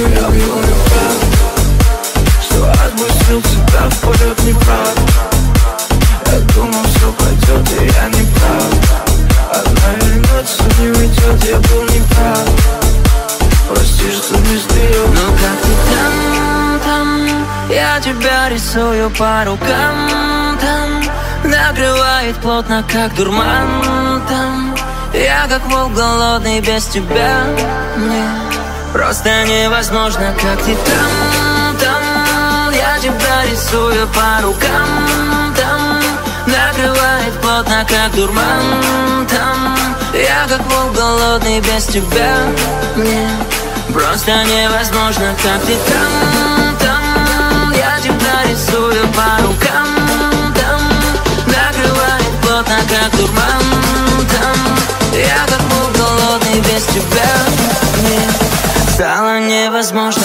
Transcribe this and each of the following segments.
мы любим Что отпустил тебя в полет неправ Я думал, все пойдет, я не прав Одна вернется, не уйдет, я был неправ Прости, что не сделал Ну как там, там Я тебя рисую по рукам там Накрывает плотно, как дурман там Я как волк голодный без тебя Мне просто невозможно, как ты там, там. Я тебя рисую по рукам там. Накрывает плотно, как дурман там. Я как волк голодный без тебя. Мне просто невозможно, как ты там, там. Я тебя рисую по рукам плотно, как дурман Там. Я как был голодный без тебя. Мне стало невозможно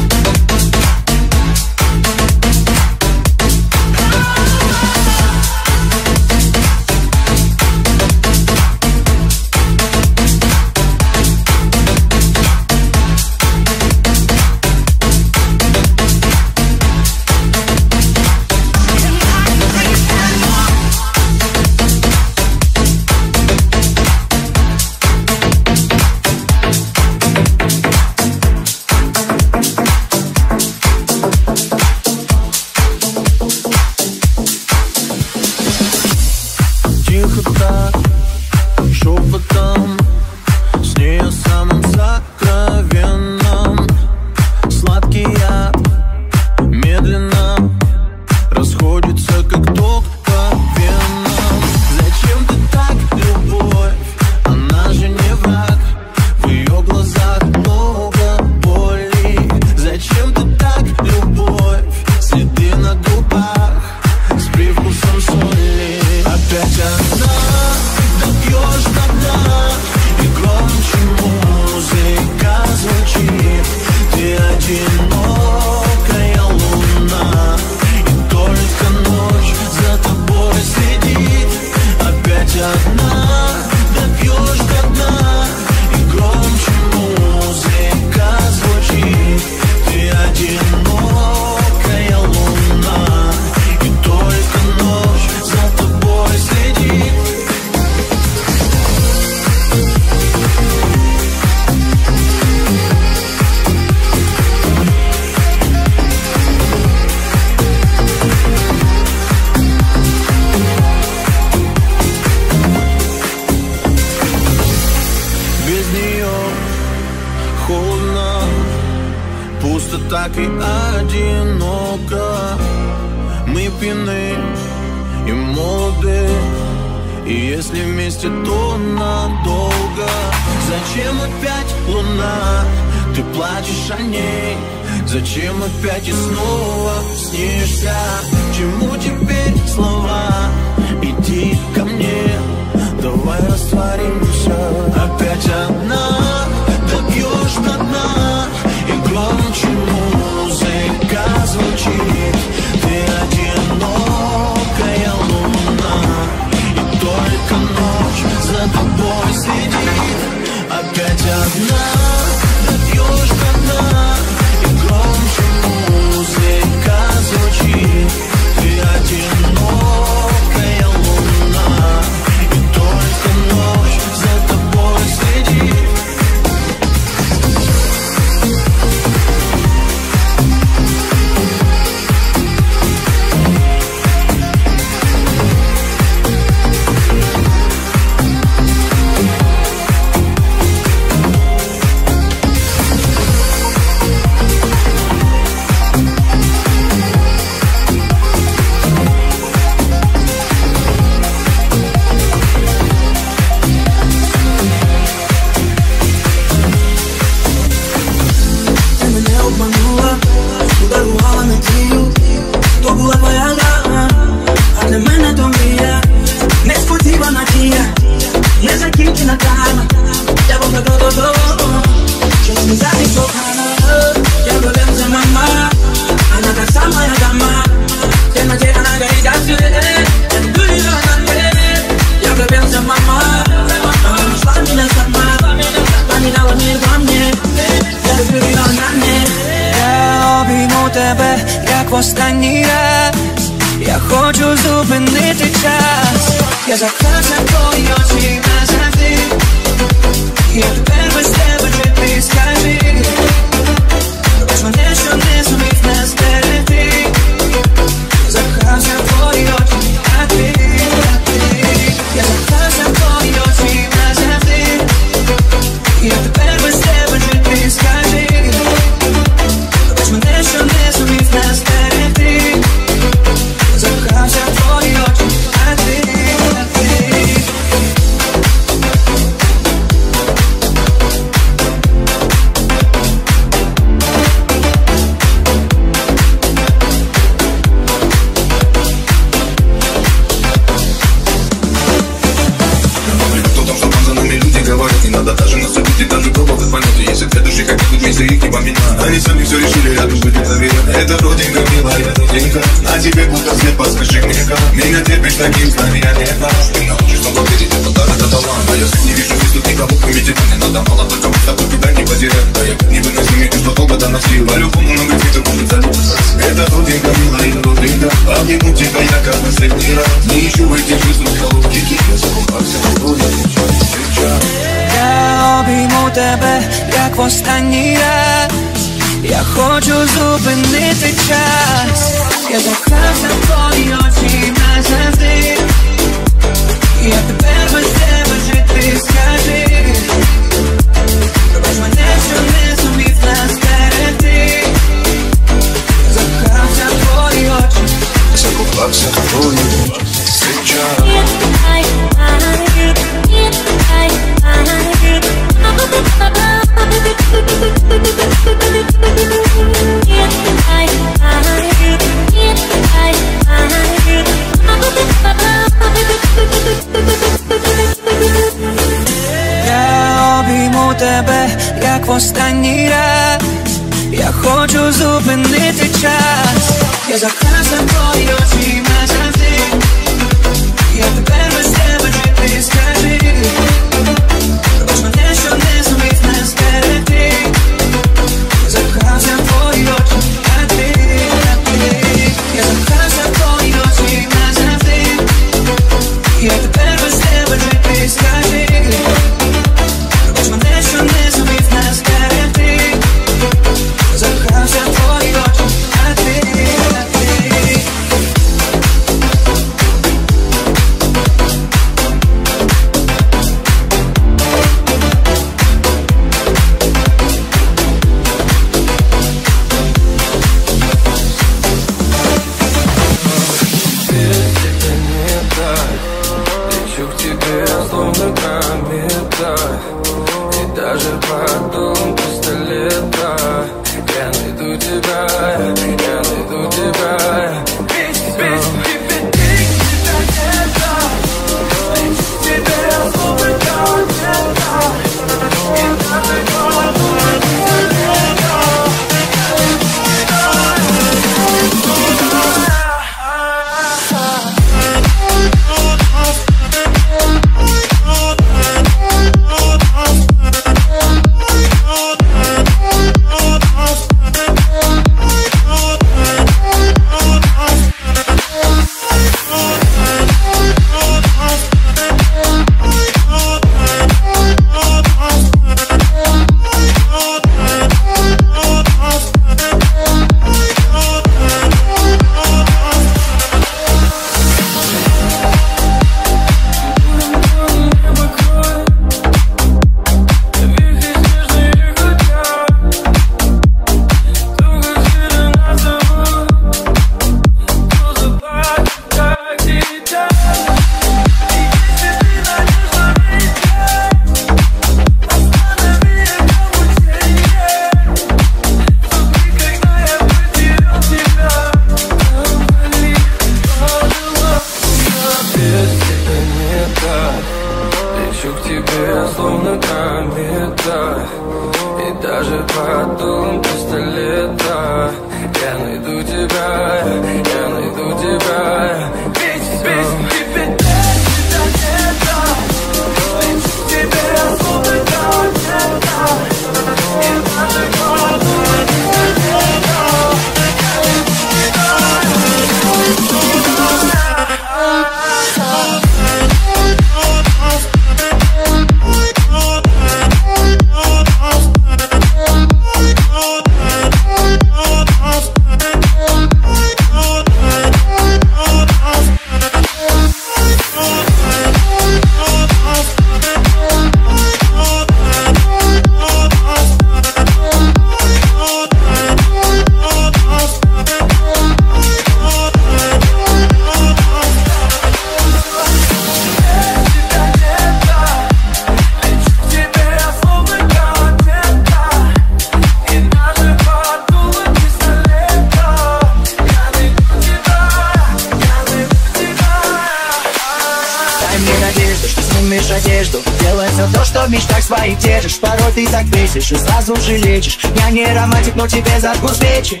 тебе зажгу свечи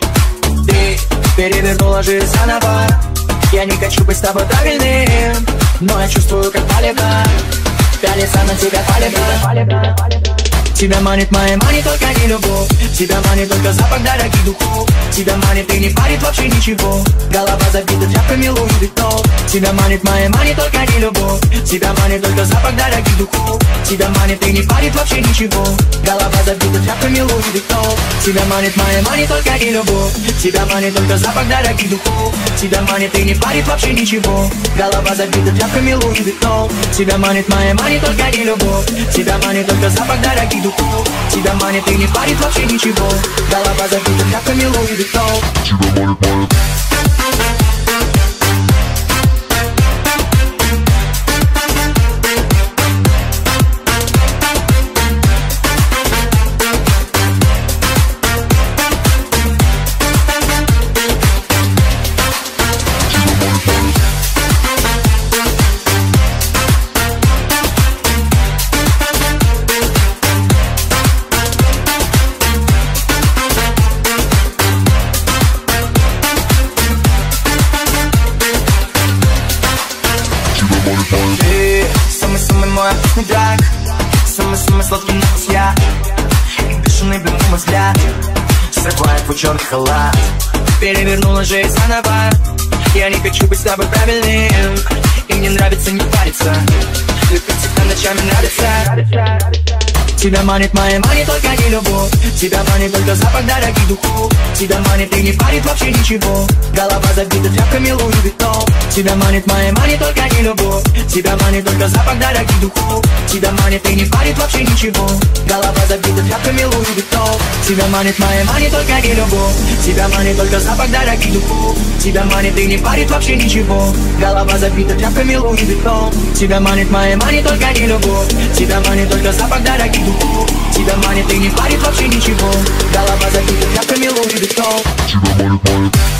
Ты перевернула жизнь заново. Я не хочу быть с тобой правильным Но я чувствую, как палевно Пялится на тебя палевно Тебя манит моя манит только не любовь. Тебя манит только запах дорогих духов. Тебя манит и не парит вообще ничего. Голова забита тряпками Луи Виттон Тебя манит моя манит только не любовь. Тебя манит только запах дорогих духов. Тебя манит и не парит вообще ничего Тебя манит моя money только не любовь. Тебя манит только запах дорогих духов. Тебя манит и не парит вообще ничего. Голова забита тряпками Louis Vuitton Тебя манит моя money только не любовь. Тебя манит только запах дорогих духов. Тебя манит и не парит вообще ничего. Голова забита тряпками Louis Vuitton Тебя манит, манит черный халат. Перевернула жизнь заново. Я не хочу быть с тобой правильным. И мне нравится не париться. Любить тебя ночами нравится. Тебя манит моя мани, только не любовь. Тебя манит только запах дорогих духов. Тебя манит и не парит вообще ничего. Голова забита тряпками Луи Виттон Тебя манит моя мани, только не любовь. Тебя манит только запах дорогих духов Тебя манит и не парит вообще ничего. Голова забита тряпками Louis Vuitton. Тебя манит моя money, только не любовь. Тебя манит только запах дорогих духов. Тебя манит и не парит вообще ничего. Голова забита тряпками Louis Vuitton. Тебя манит моя money, только не любовь. Тебя манит только запах дорогих духов. Тебя манит и не парит вообще ничего. Голова забита тряпками Louis Vuitton. Тебя манит, манит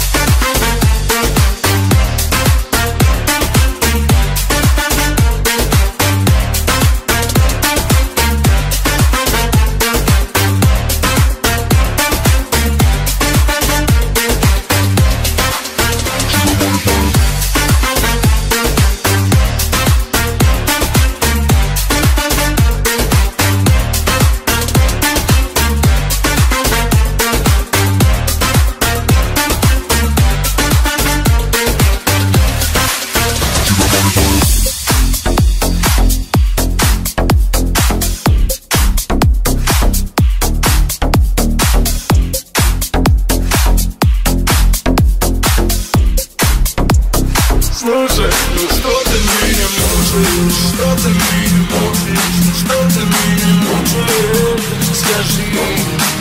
Слушай, ну что ты меня мучаешь, что ты меня мучаешь, что ты меня мучаешь Скажи,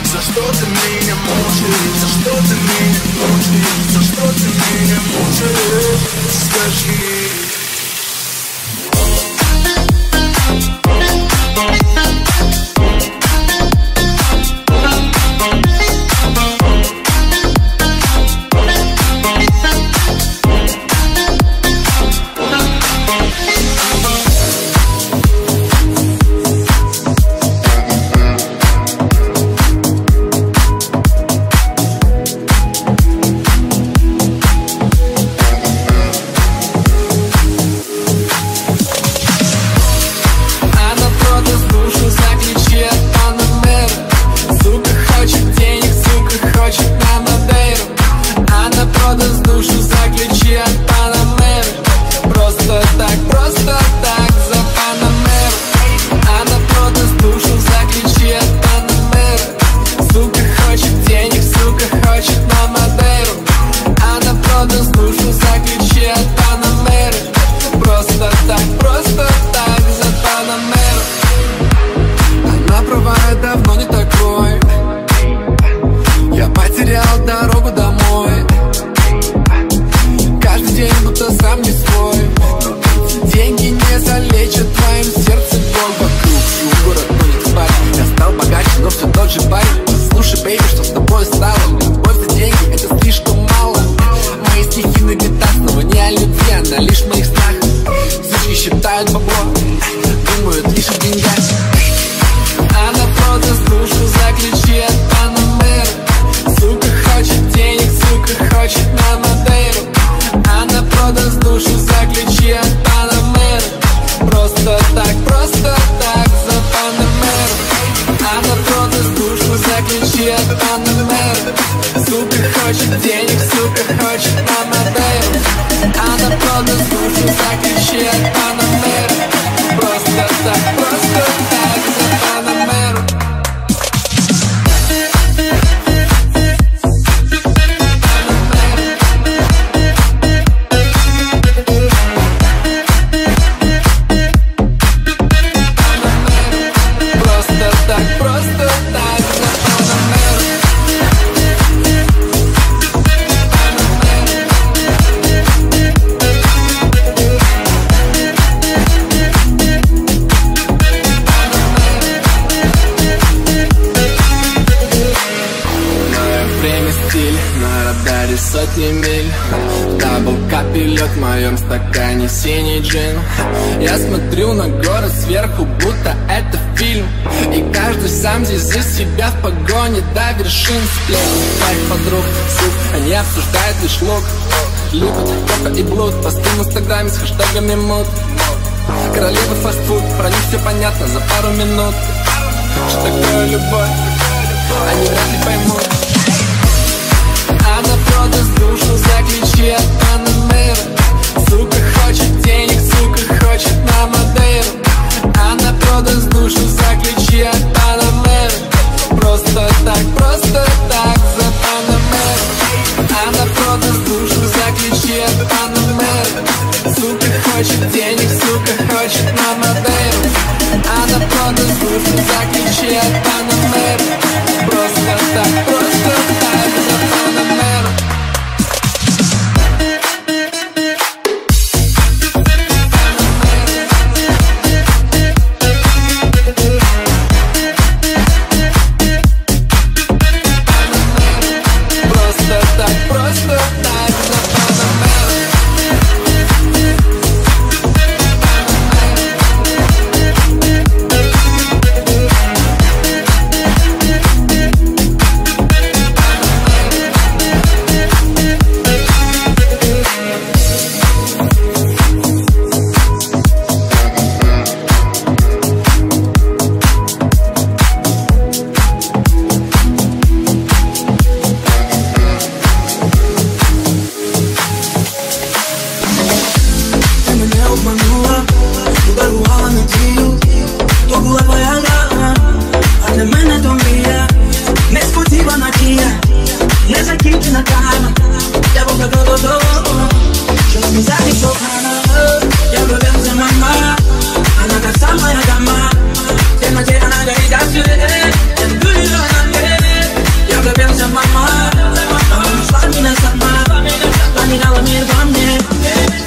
за что ты меня мучаешь, за что ты меня мучаешь, за что ты меня мучаешь Скажи anatazama anatazama na kama tena je anaangalia shule ndio anambe yaga pensa mama Swami na sama Swami na lamir vamne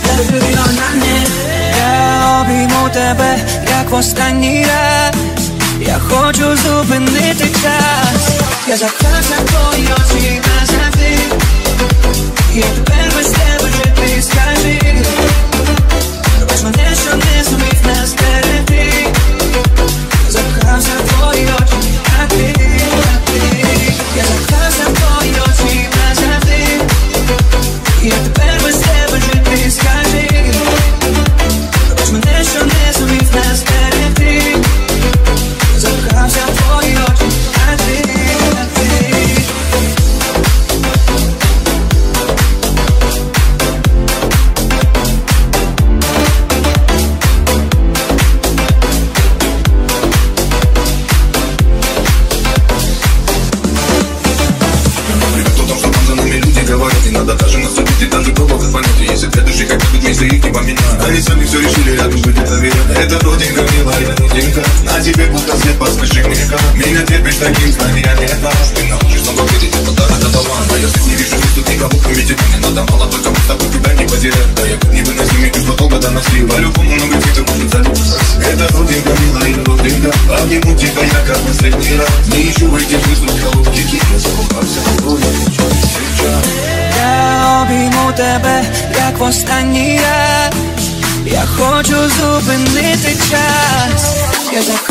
Zazuri na nane Я обійму тебе, як в останній раз Я хочу зупинити час на твої очі Cause I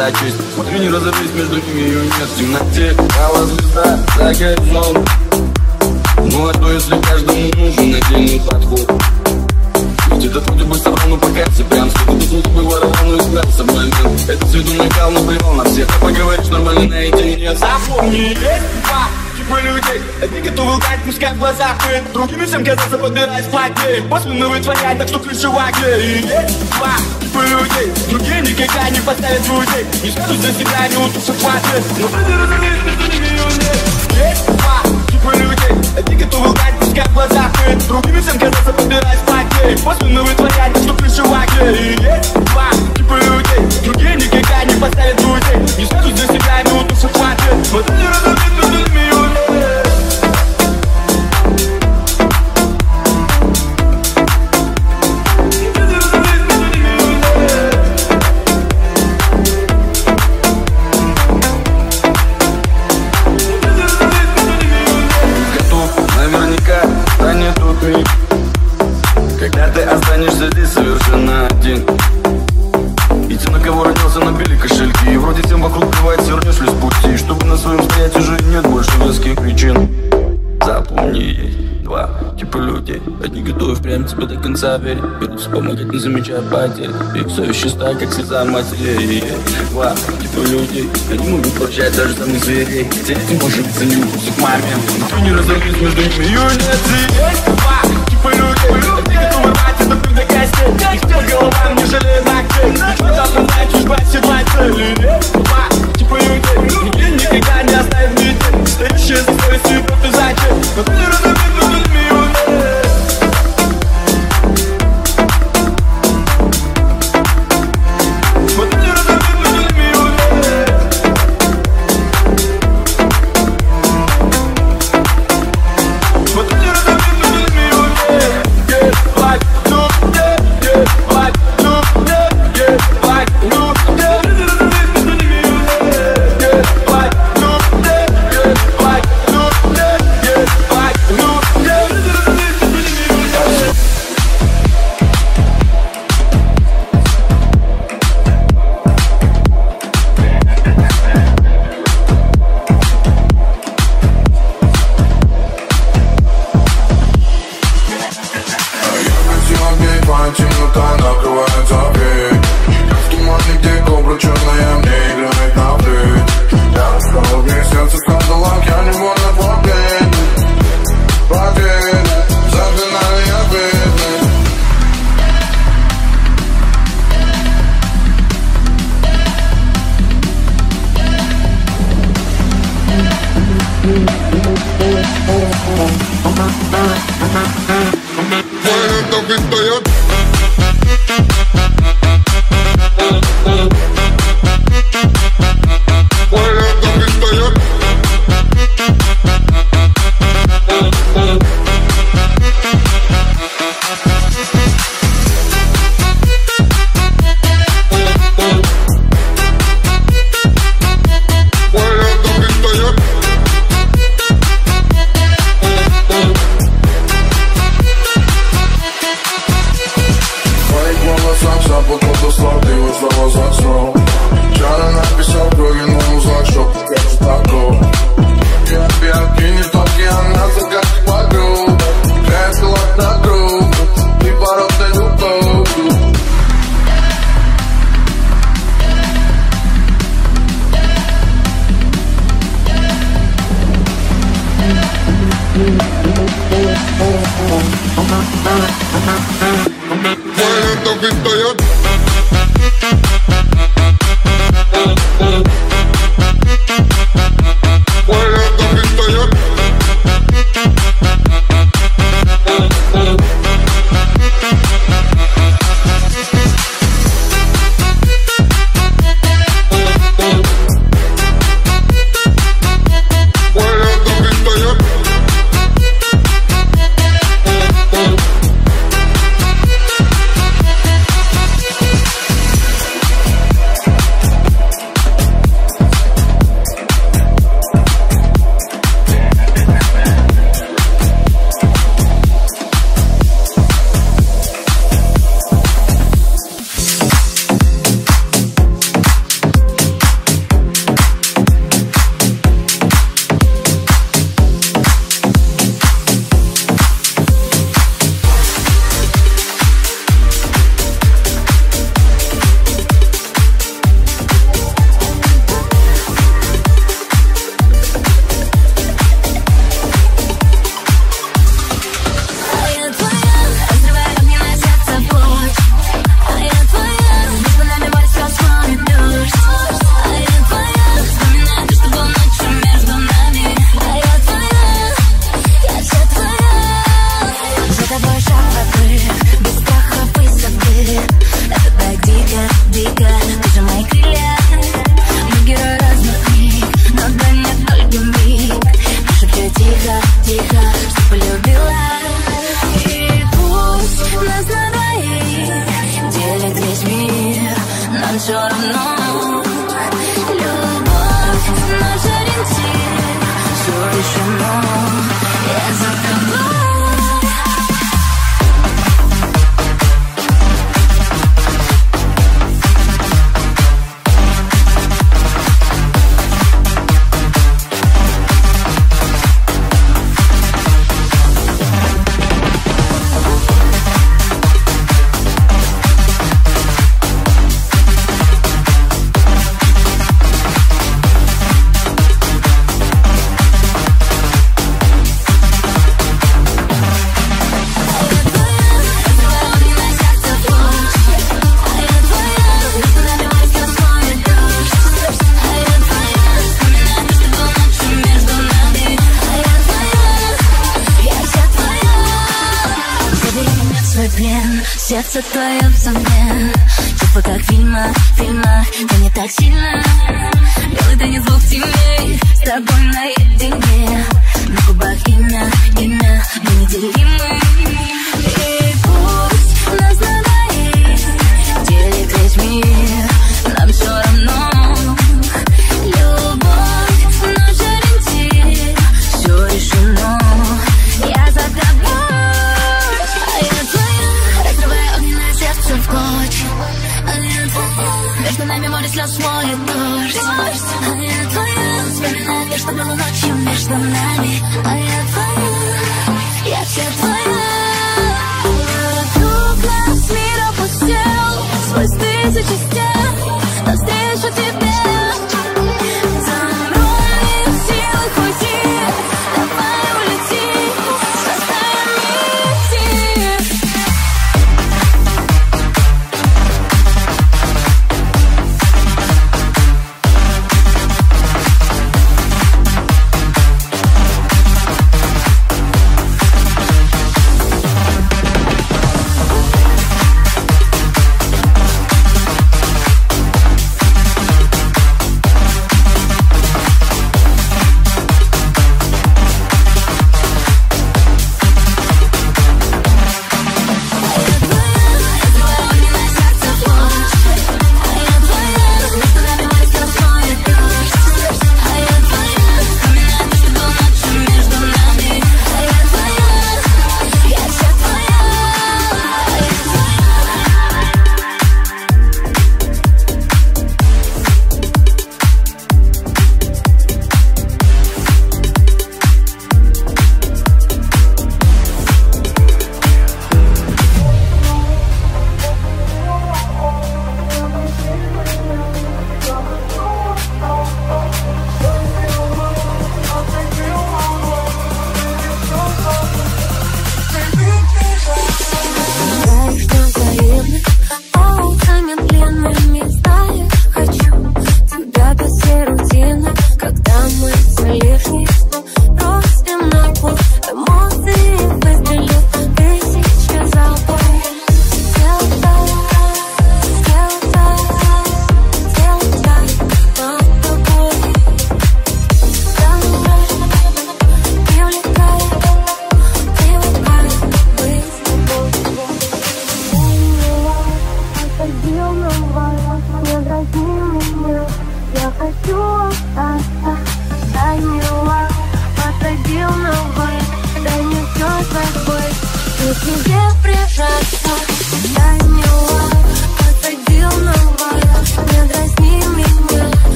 за честь Смотри, не разорвись между ними и нет В темноте. Пала звезда за горизонт Ну а что если каждому нужен отдельный подход. Где-то вроде бы собрал, но пока все прям Сколько тут бы воровал, но исправился в момент. Это с виду накал, но плевал на всех. А поговоришь нормально наедине Запомни, есть два судьбы людей. Одни готовы лгать, пускай в глазах ты Другими всем казаться, подбирать платье. После Посменно вытворять, так что ключевая Есть Два типа людей. Другие никогда не поставят людей Не скажут за себя, не утушат хватит Но ты не разумеешь, между ними и умеешь Есть два типа людей. Одни готовы лгать, пускай в глазах ты Другими всем казаться, подбирать платье. После Посменно вытворять, так что ключевая гей Есть два типа людей. Другие никогда не поставят людей Не скажут за себя, не утушат хватит Но ты не разумеешь, между ними и тебе до конца верить Берусь помогать, не замечая потерь. Их совесть чиста, как слеза матери Ва, типа людей Они могут прощать даже самих зверей. Хотя эти, может быть, они укусят маме? Но ты не разорвись между ними. И нет Есть ва, типа людей Они готовы брать это ты до костей Их вся голова не жалеет ногтей Ведь мы должны знать, чужба седла цели Есть ва, типа людей Никогда не оставит меня. Стоящие за свою судьбу, ты зачем? Но ты не разорвись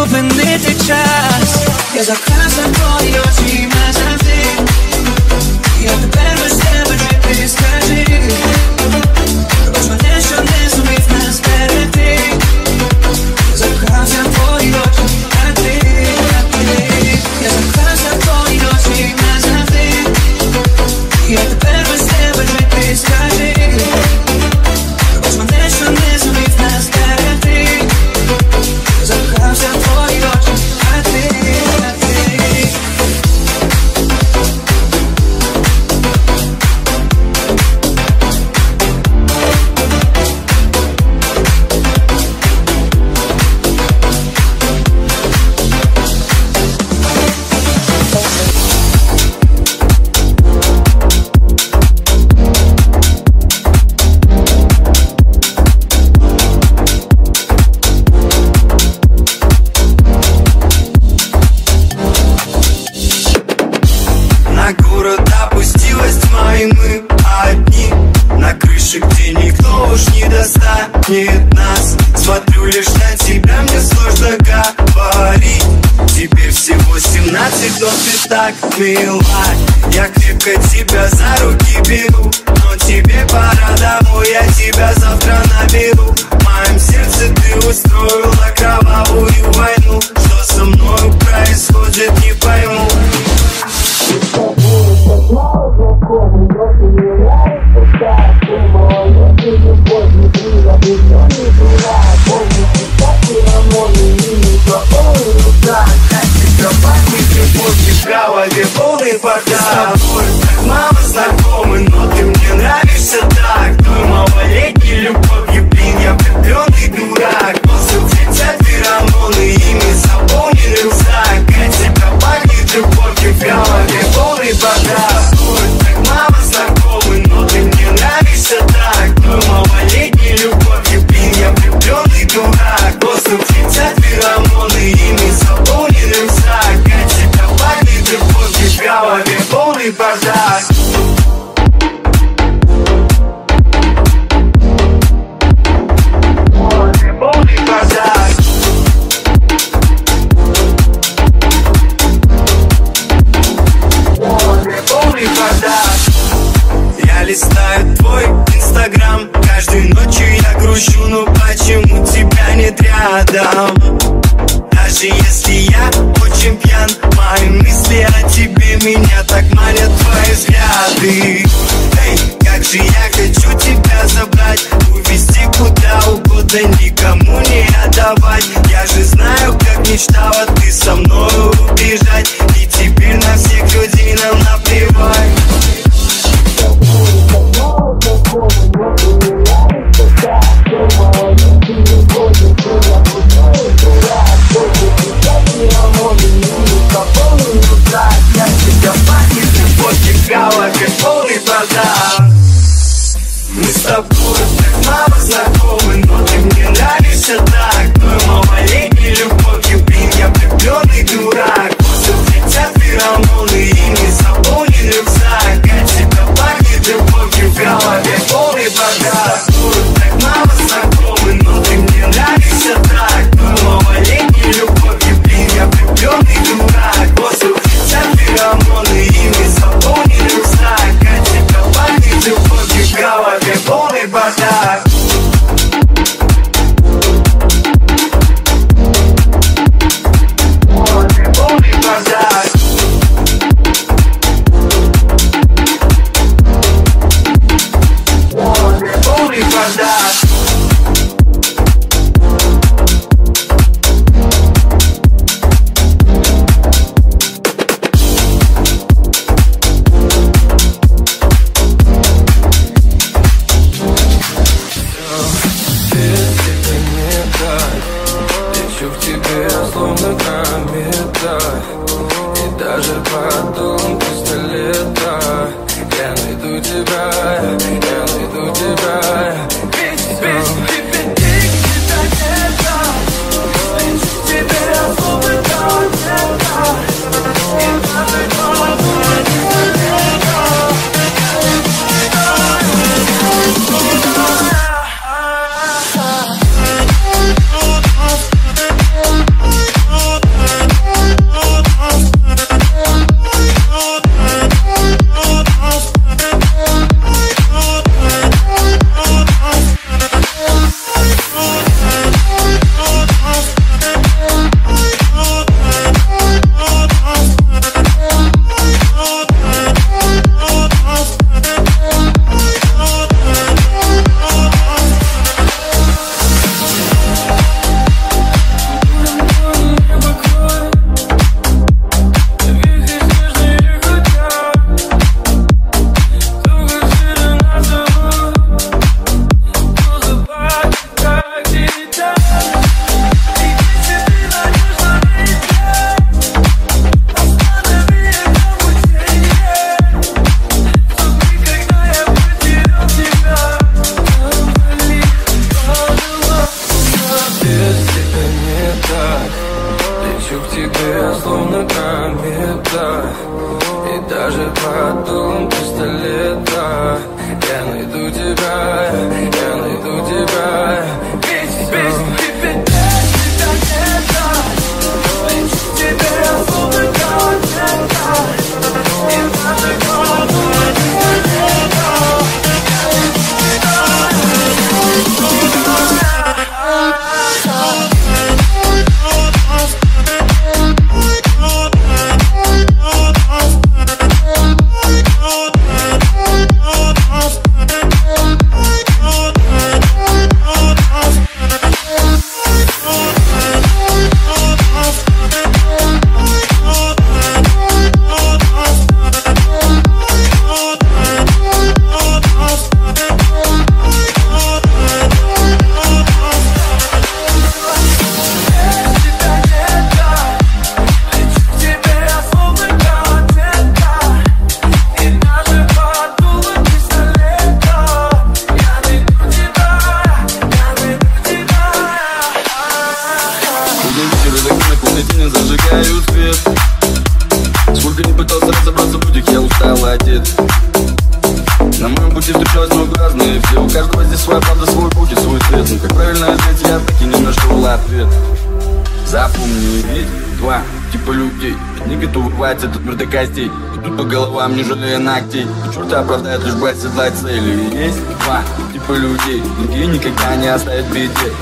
хочу зупинити час Я закохався в твої очі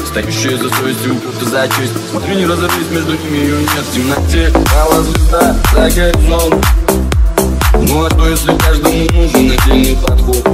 Стоящие за совестью, кто за честь Смотри, не разорвись, между ними ее нет В темноте. Мало звезда за горизонт. Ну а что если каждому нужен отдельный подход?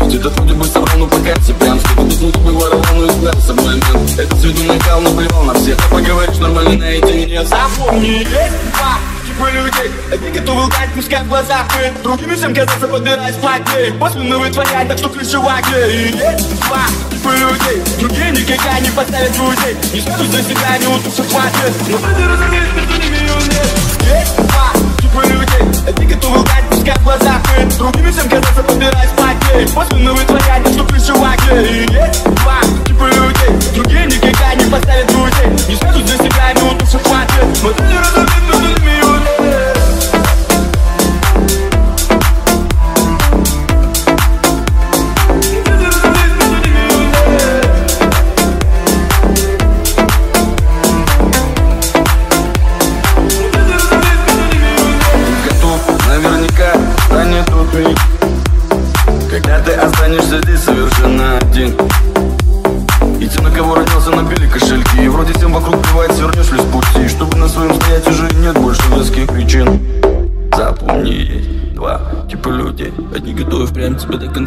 Ведь этот вроде бы собрал, но пока прям. Сколько тут бы воровал, но избавился в момент Этот цвету накал, наплевал на всех. А поговоришь нормально наедине Запомни, есть два типа людей. Одни готовы лгать, пускай в глазах ты. Другими всем казаться, подбирать платней После вытворять, так что ключевая клей Есть два типа людей. Другие никогда не поставят друзей Не скажут за себя, не утушат хватит Но ты разумеешь, между ними нет Есть два типа людей. Одни готовы лгать, пускай в глазах ты Другими всем казаться, подбирать платней После вытворять, что ключевая клей Есть два типа людей. Другие никогда не поставят друзей Не скажут за себя, не утушат хватит Но ты разумеешь, между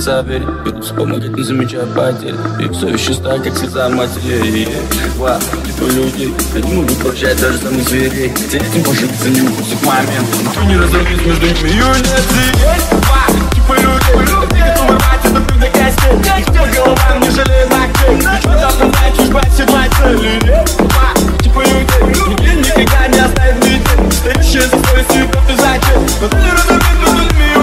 конца верить Берутся помогать, не замечая потерь Их совесть чиста, как слеза матери И два типа людей Одни могут прощать даже самых зверей Хотя этим пожиться не укусит момент Никто не разорвет между ними ее нет И есть два типа людей Одни готовы рвать это пив до костей головам, не жалея ногтей. И что-то оправдать, чуть бы оседлать цели два типа людей никогда не оставят в беде Стоящие за совестью, как ты зачем Но ты не разорвет между ними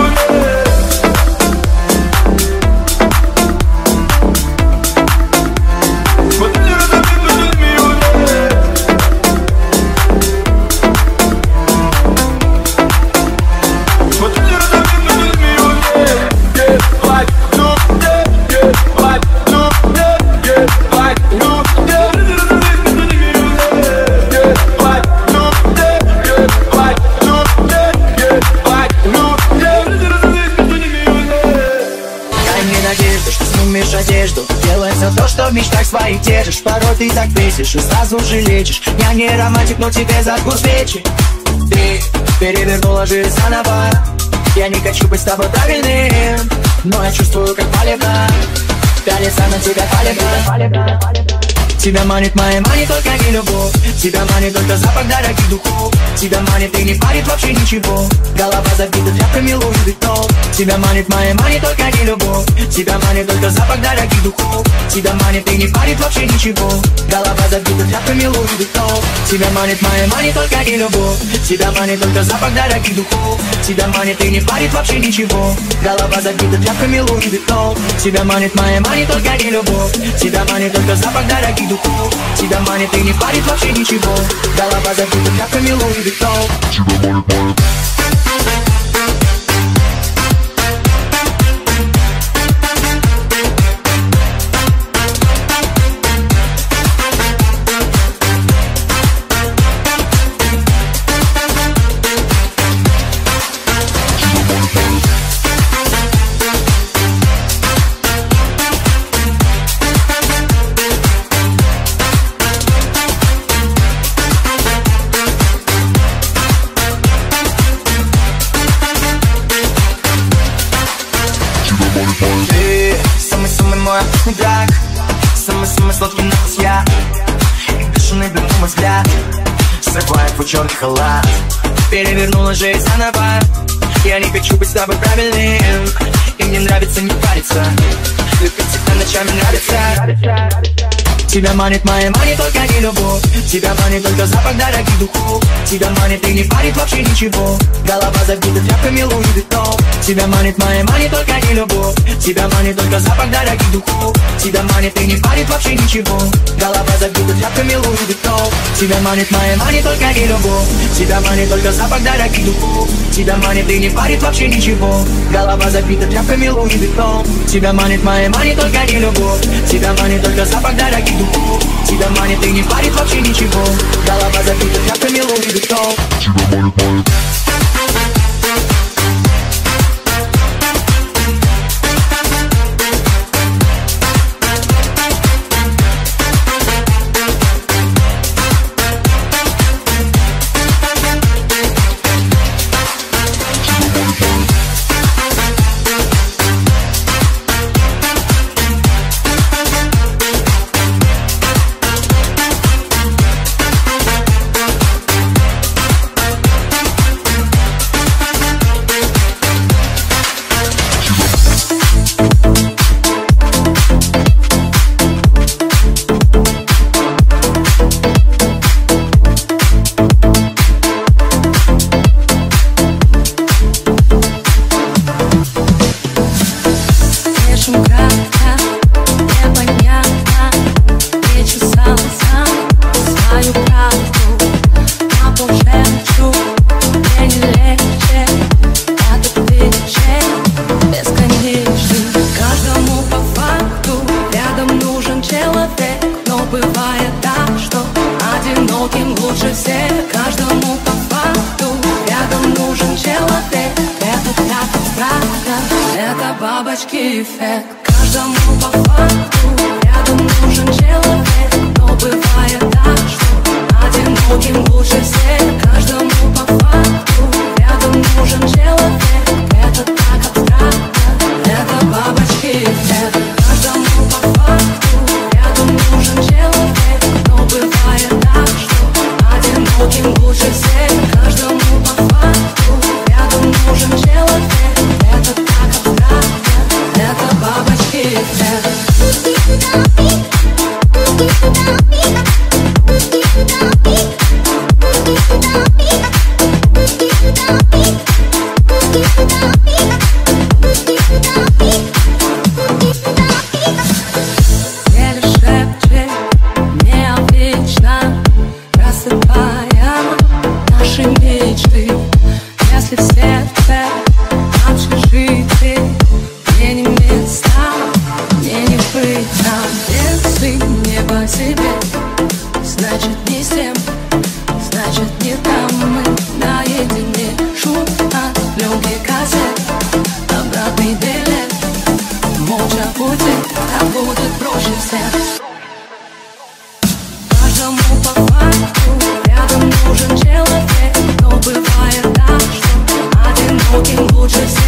что в мечтах своих держишь. Порой ты так бесишь и сразу же лечишь. Я не романтик, но тебе зажгу свечи. Ты перевернула жизнь заново. Я не хочу быть с тобой правильным Но я чувствую, как палевно Пялится на тебя палевно Тебя манит моя money только не любовь Тебя манит только запах дорогих духов Тебя манит и не парит вообще ничего Голова забита тряпками Louis Vuitton Тебя манит моя money только не любовь Тебя манит только запах дорогих духов Тебя манит и не парит вообще ничего Голова забита тряпками Louis Vuitton Тебя манит моя money только не любовь Тебя манит только запах дорогих духов Тебя манит и не парит вообще ничего Голова забита тряпками Louis Vuitton Тебя манит моя money только не любовь Тебя манит только запах дорогих духов Тебя манит и не парит вообще ничего. Голова забита тряпками Louis Vuitton Тебя манит, манит черный халат. Перевернула жизнь заново. Я не хочу быть с тобой правильным. И мне нравится не париться Любить тебя ночами нравится Тебя манит моя манит только не любовь Тебя манит только запах дорогих духов Тебя манит и не парит вообще ничего Голова забита тряпками Луи Виттон Тебя манит моя манит только не любовь Тебя манит только запах дорогих духов Тебя манит и не парит вообще ничего Голова забита тряпками Louis Vuitton Тебя манит моя money только не любовь Тебя манит только запах дорогих духов Тебя манит и не парит вообще ничего Голова забита тряпками Louis Vuitton Тебя манит моя money только не любовь Тебя манит только запах дорогих духов Тебя манит и не парит вообще ничего Голова забита тряпками Louis Vuitton Тебя манит манит Обратный билет Молча пути, так будет проще всех Каждому по факту рядом нужен человек Но бывает так, что одиноким лучше всех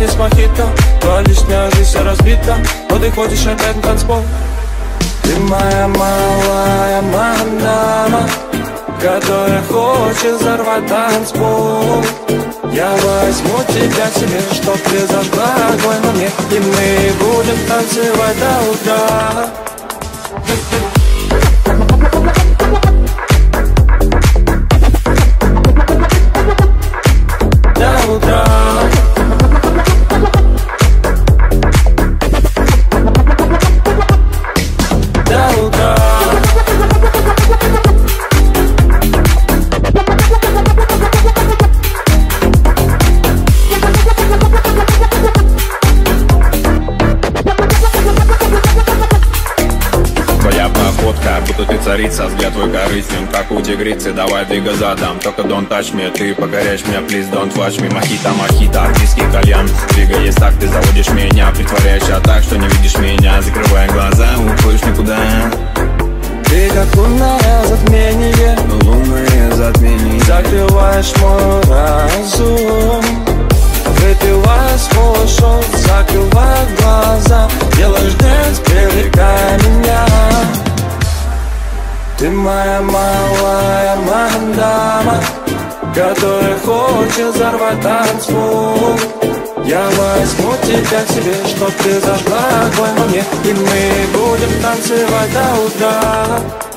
не с мохито. Твоя лишняя жизнь вся разбита. Но ты ходишь опять на танцпол. Ты моя малая мадама Которая хочет взорвать танцпол. Я возьму тебя к себе Чтоб ты зажгла огонь во мне. И мы будем танцевать до утра. у тигрицы Давай двигай задом, только don't touch me Ты погорячь меня, please don't watch me. Мохито, мохито, армейский кальян. Двигаясь так, ты заводишь меня Притворяешься а так, что не видишь меня. Закрывай глаза, уходишь никуда. Ты как лунное затмение. Лунное затмение. Закрываешь мой разум. Выпивая свой шот, закрывая глаза. Делаешь dance, привлекая меня. Ты моя малая мандама Которая хочет взорвать танцпол Я возьму тебя к себе, чтоб ты зажгла огонь во мне И мы будем танцевать до утра.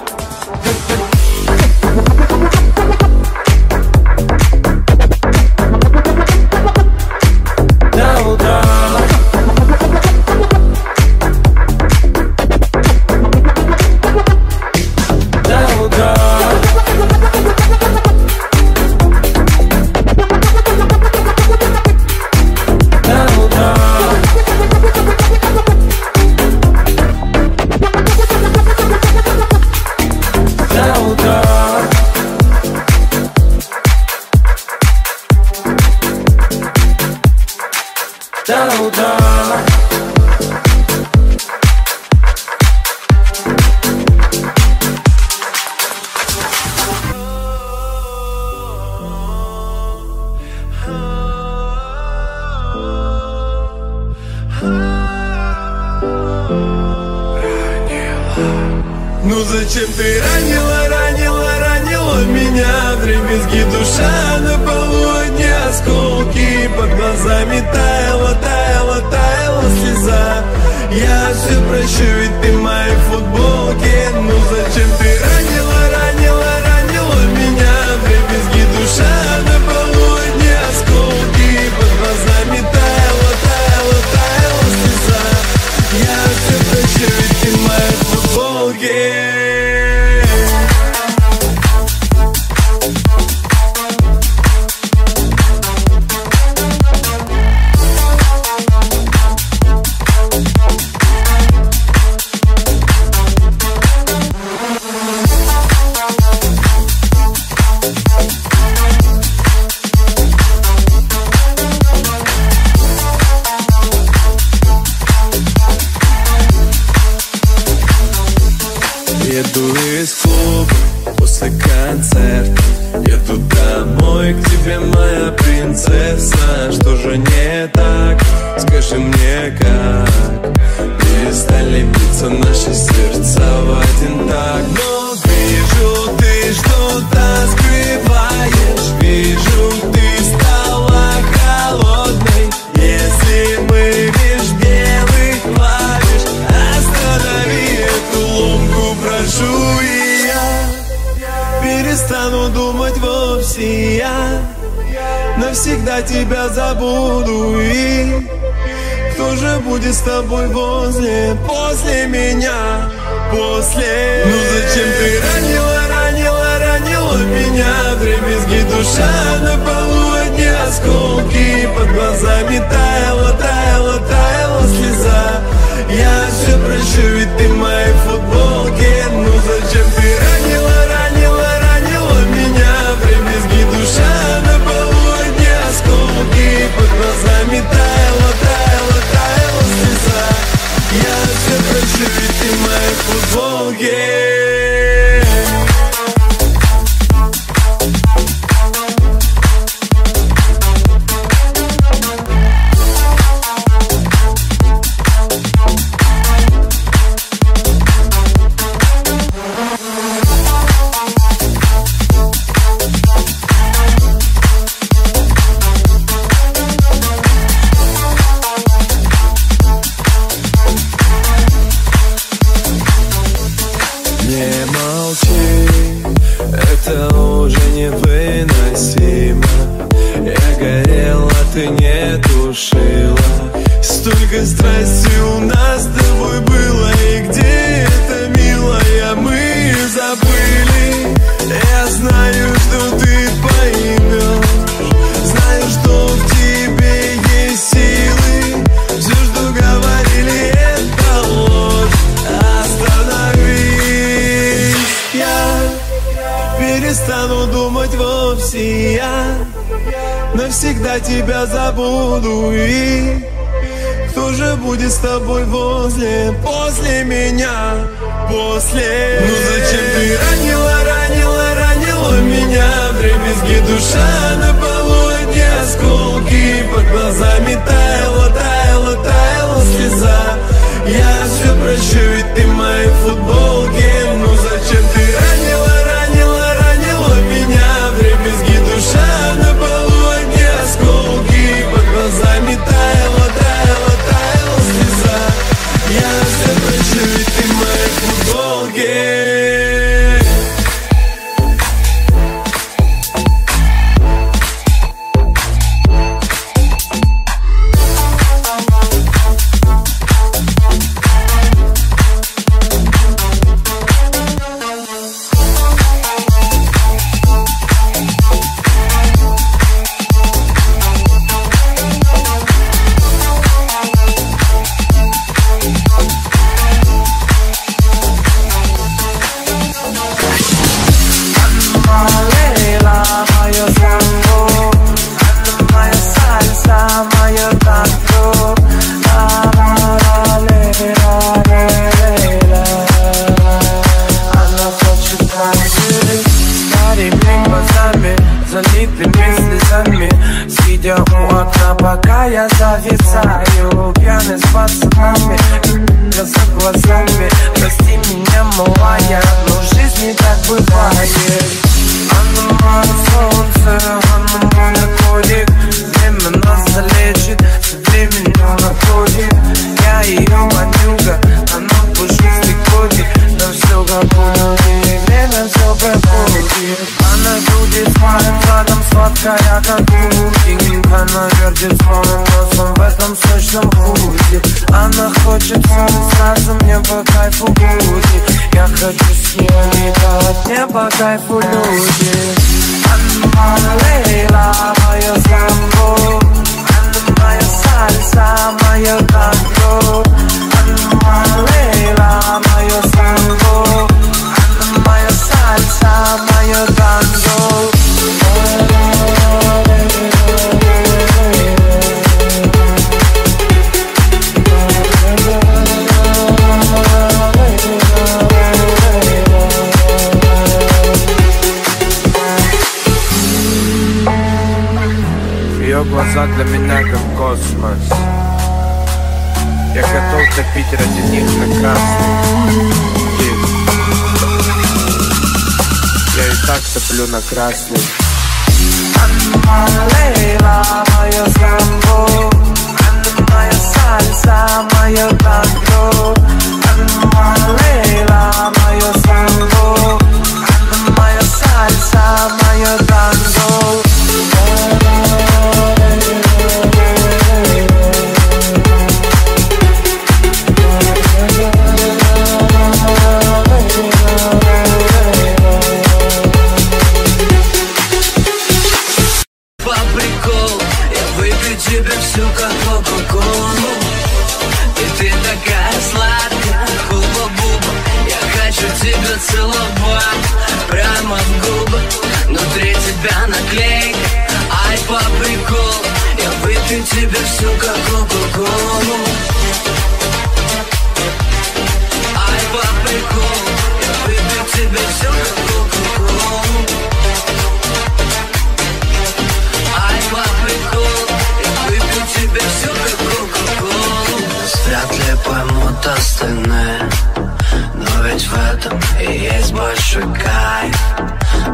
Этом и есть большой кайф.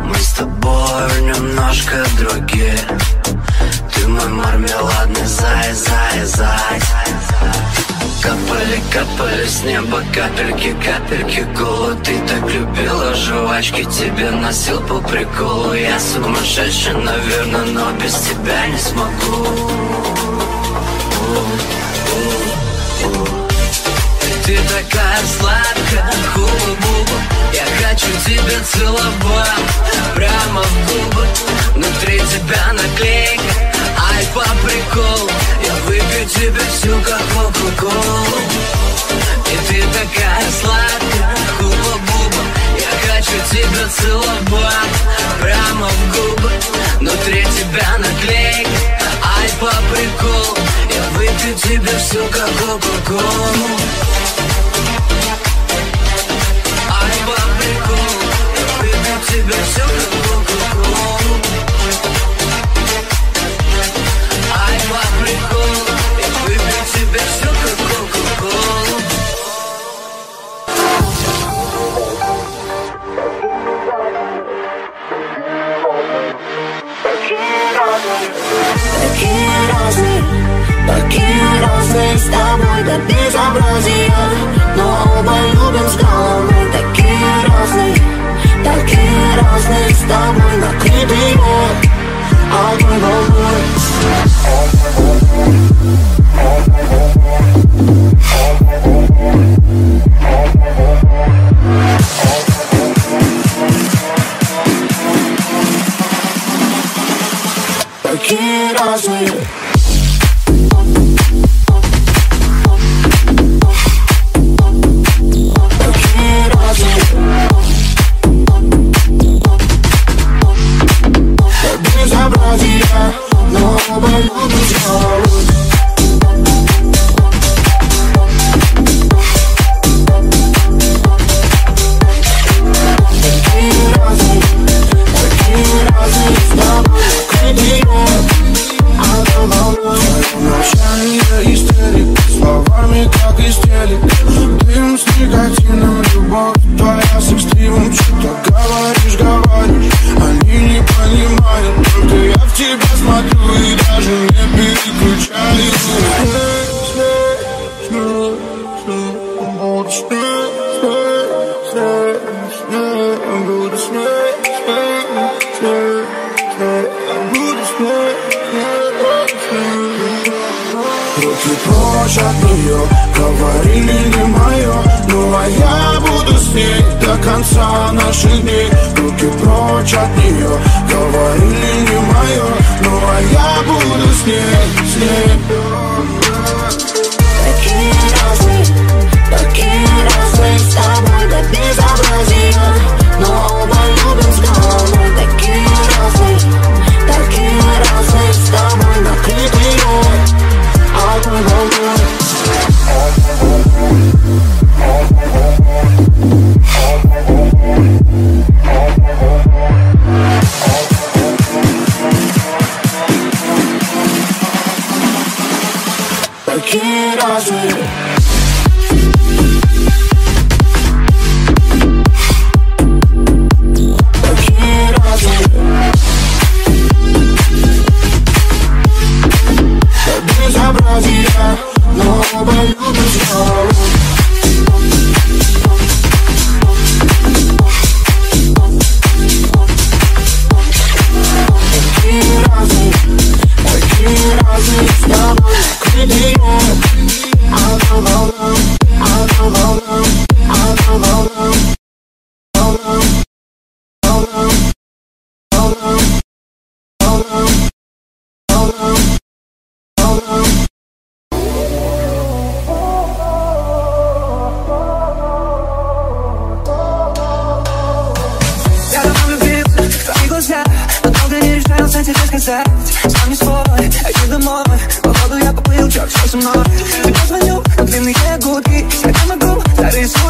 Мы с тобой немножко другие. Ты мой мармеладный зай, зай, зай. Капали, капали с неба капельки, капельки голод. Ты так любила жвачки, тебе носил по приколу. Я сумасшедший, наверное, но без тебя не смогу Ты такая сладкая, хуба-буба Я хочу тебя целовать прямо в губы. Внутри тебя наклейка, ай по приколу. Я выпью тебе всю как кока-колу И ты такая сладкая, хуба-буба Я хочу тебя целовать прямо в губы. Внутри тебя наклейка, ай по приколу. Я выпью тебе всю как кока-колу я выпью тебе всю как кока-колу Ай, по приколу, я выпью тебе всю как кока-колу Такие разные, такие разные С тобой до безобразия Но оба любим скромно Такие разные, такие разные С тобой накрытые Одной волной Такие разные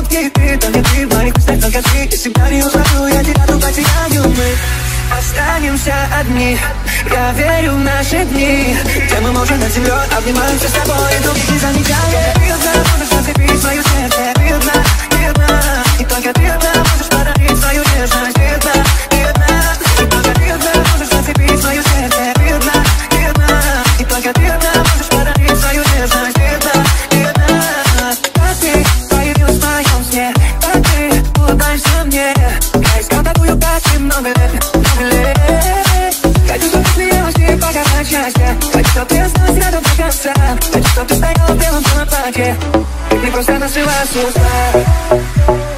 Только ты, только ты, в моих мыслях только ты И всегда не узнаю, я тебя тут потеряю Мы останемся одни. Я верю в наши дни. Где мы можем над землей обниматься с тобой? И других не замечая Ты одна можешь зацепить свое сердце. Ты одна, ты одна И только ты одна можешь подарить свою нежность. Ты одна, ты одна И только ты одна можешь зацепить свое сердце. Ты одна, ты одна И только ты одна Но ты стояла в белом платье И просто начала с уста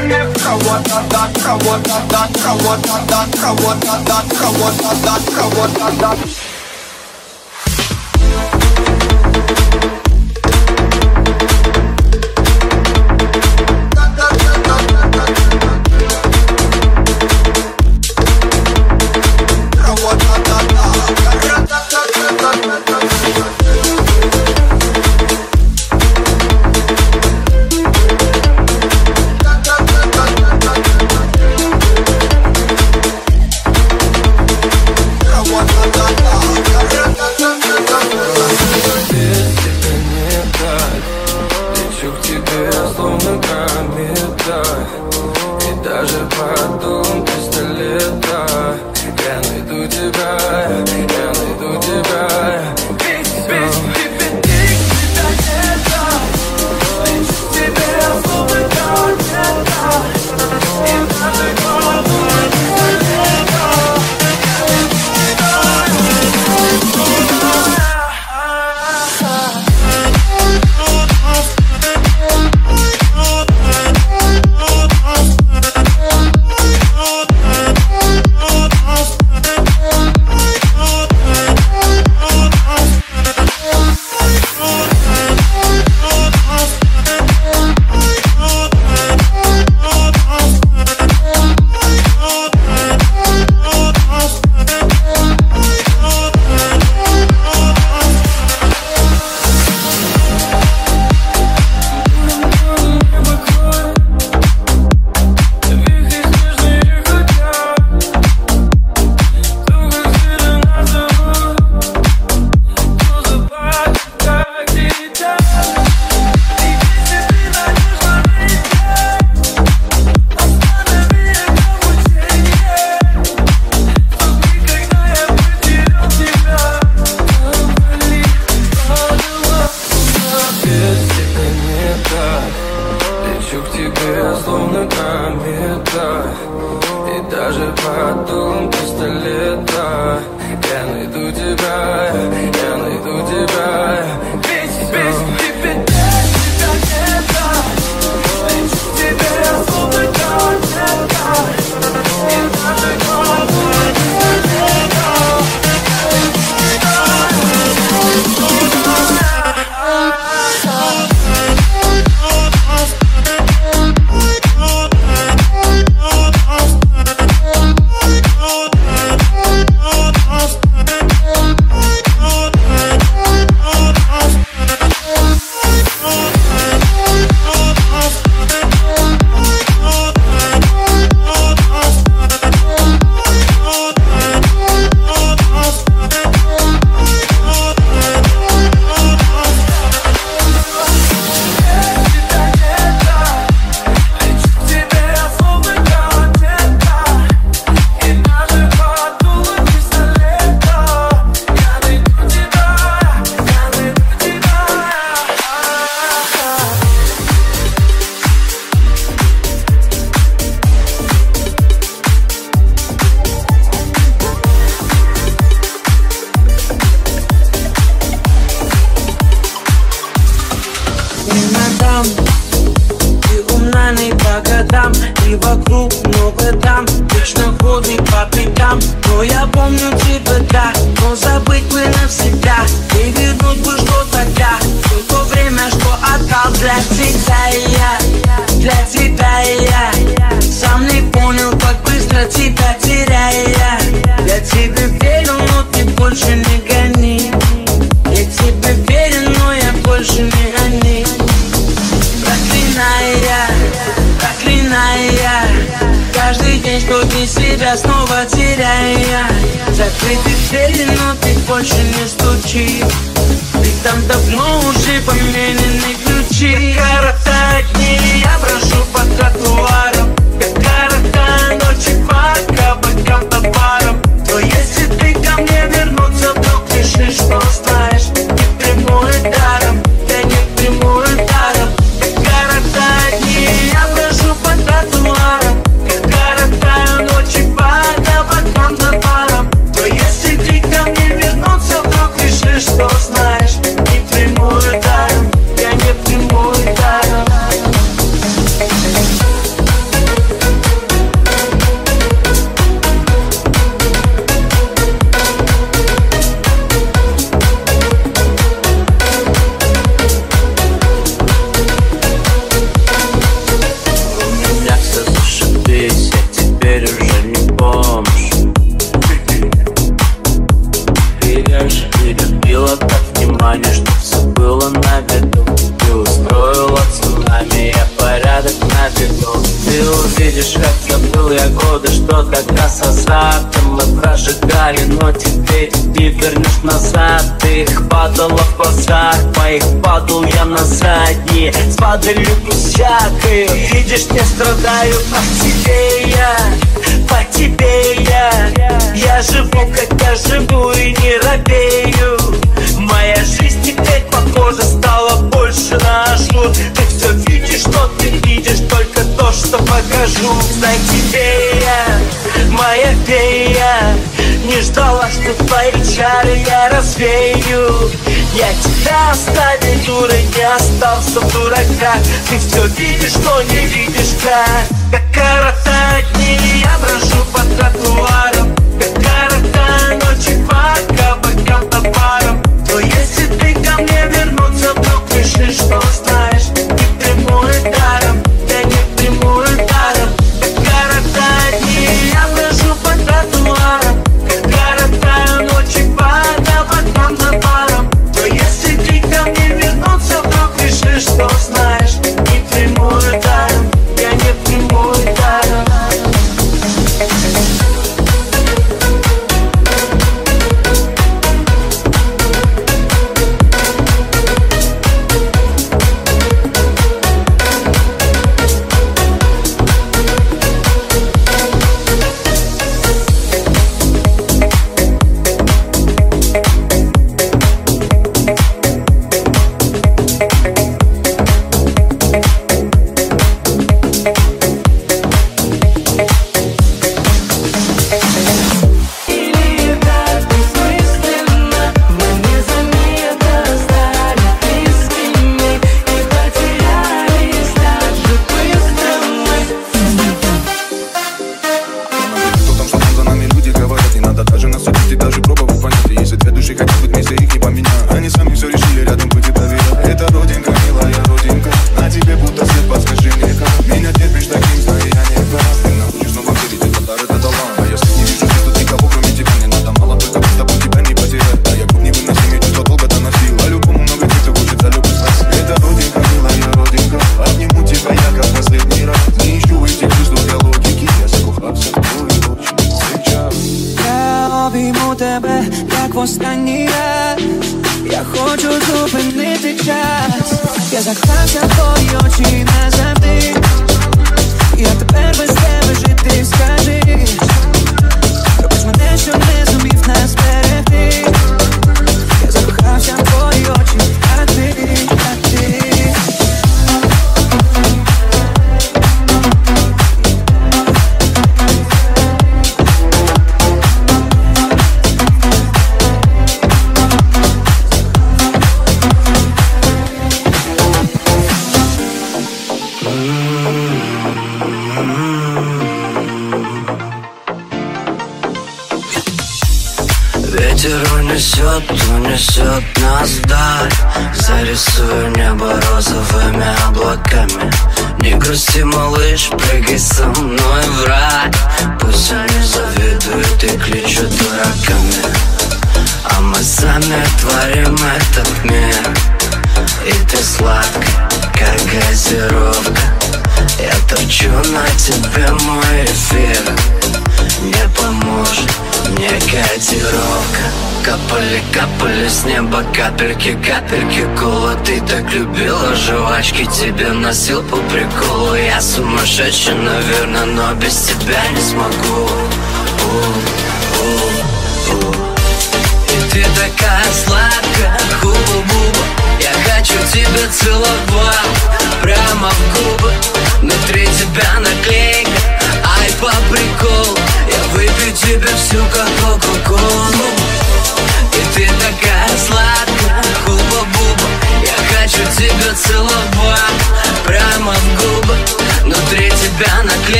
Thank That деньги с падалью всякой Видишь, не страдаю по тебе я, по тебе я. Я живу, как я живу и не робею. Моя жизнь теперь, похоже, стала больше нашу Ты все видишь, что ты видишь, только то, что покажу. Знай тебе я, моя фея. Не ждала, что твои чары я развею. Я тебя оставил дурой, не остался в дураках. Ты все видишь, но не видишь как. Как коротать не я брожу по тротуару.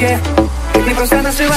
Белом белом платье И ты просто насыла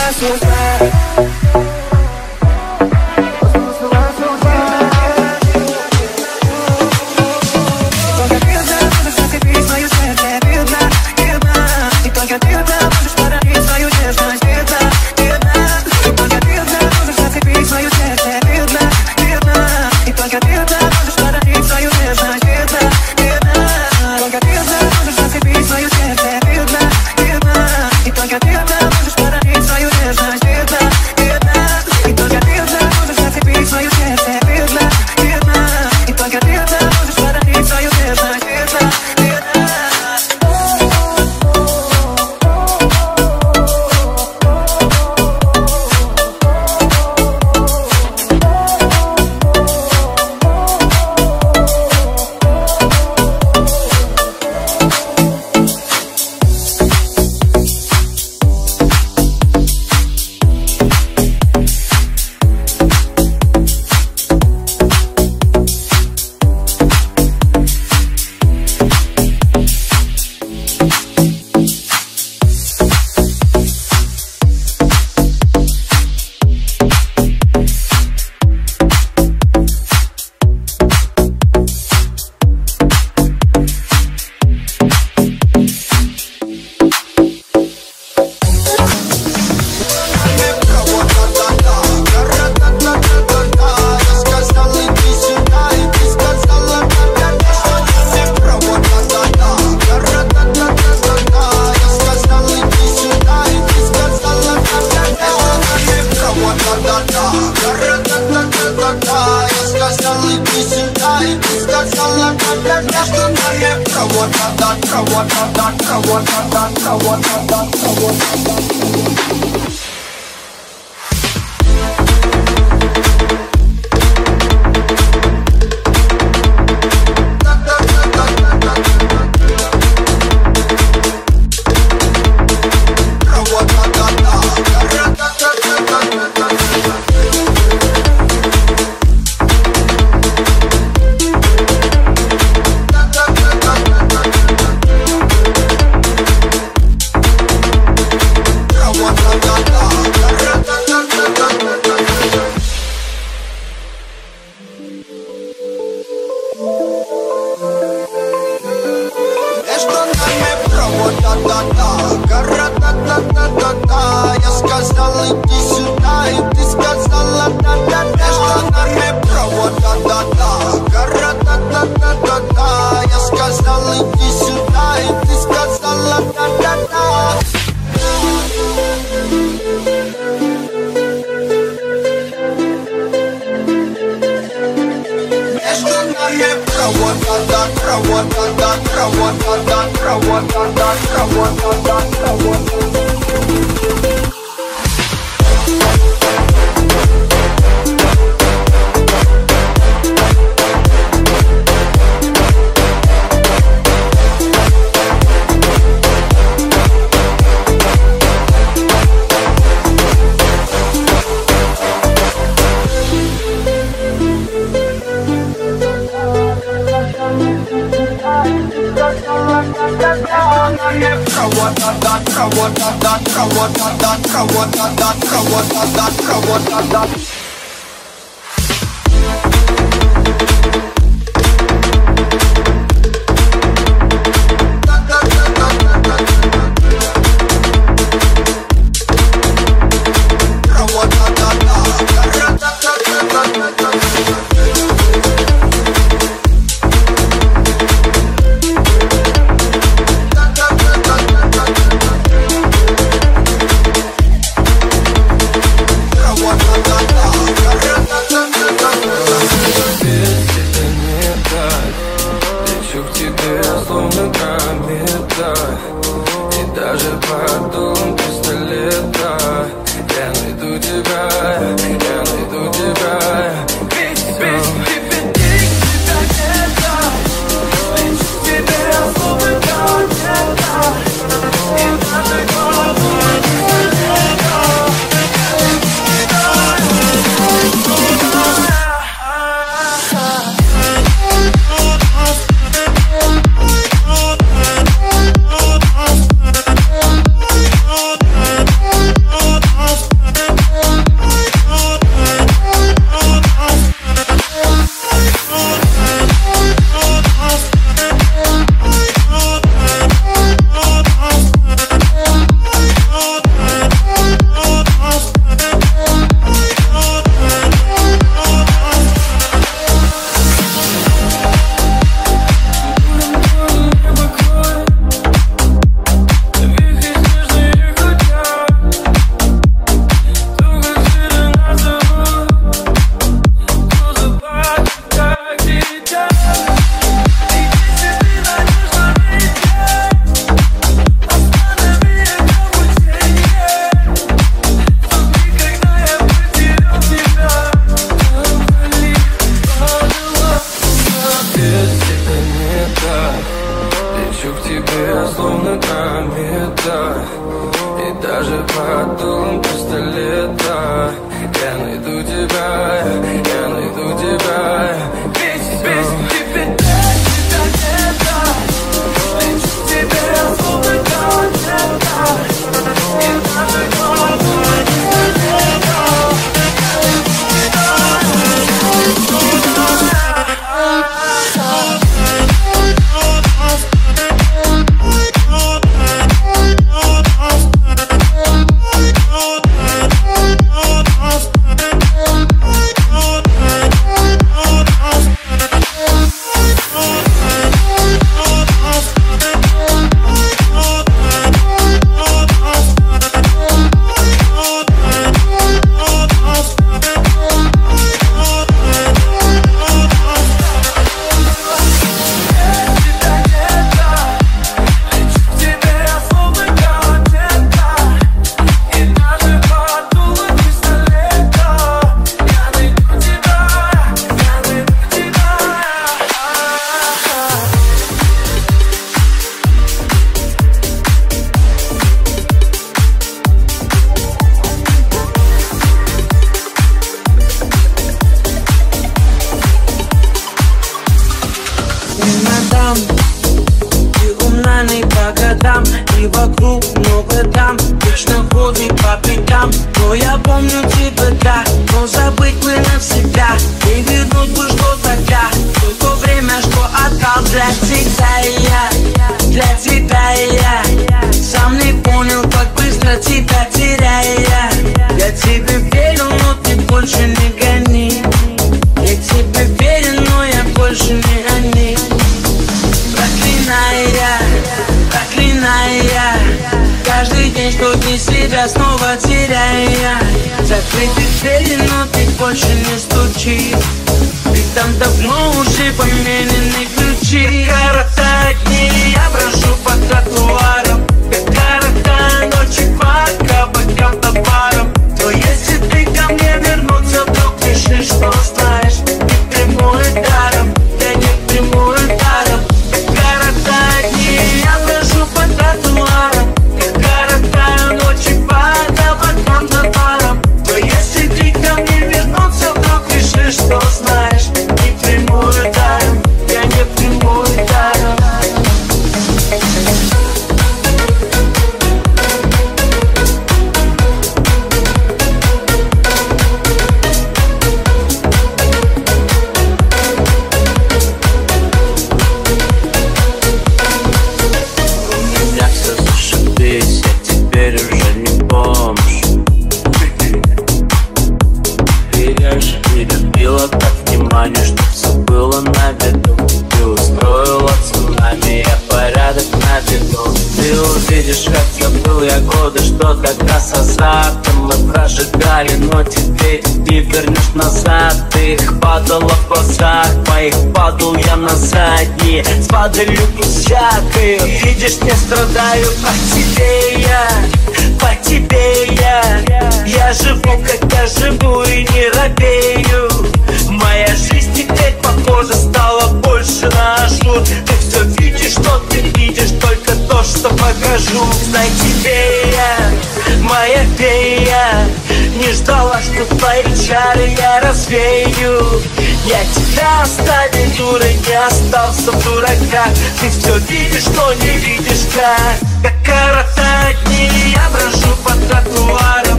чары я развею. Я тебя оставил, дурой не остался в дураках. Ты все видишь, что не видишь как. Как коротать дни я брожу по тротуарам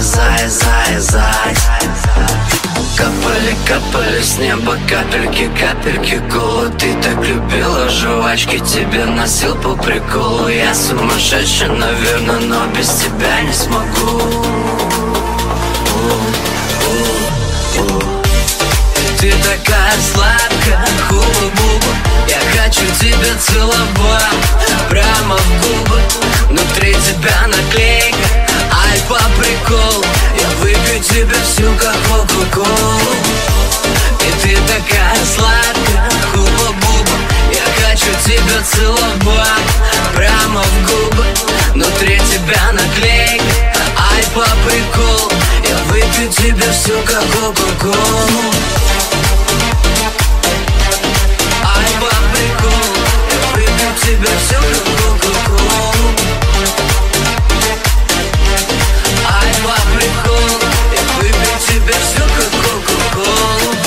зай, зай, зай. Капали, капали с неба капельки, капельки кола Ты так любила жвачки, тебе носил по приколу. Я сумасшедший, наверное, но без тебя не смогу. Ты такая сладкая, хуба-буба Я хочу тебя целовать прямо в губы. Внутри тебя наклейка, по приколу. Я выпью тебе всю кока-колу И ты такая сладкая, хуба-буба Я хочу тебя целовать прямо в губы. Внутри тебя наклейка, ай по приколу. Я выпью тебе всю кока-колу Ай по приколу. Я выпью тебе всю кока-колу мой кол Я тебе все как кока-колу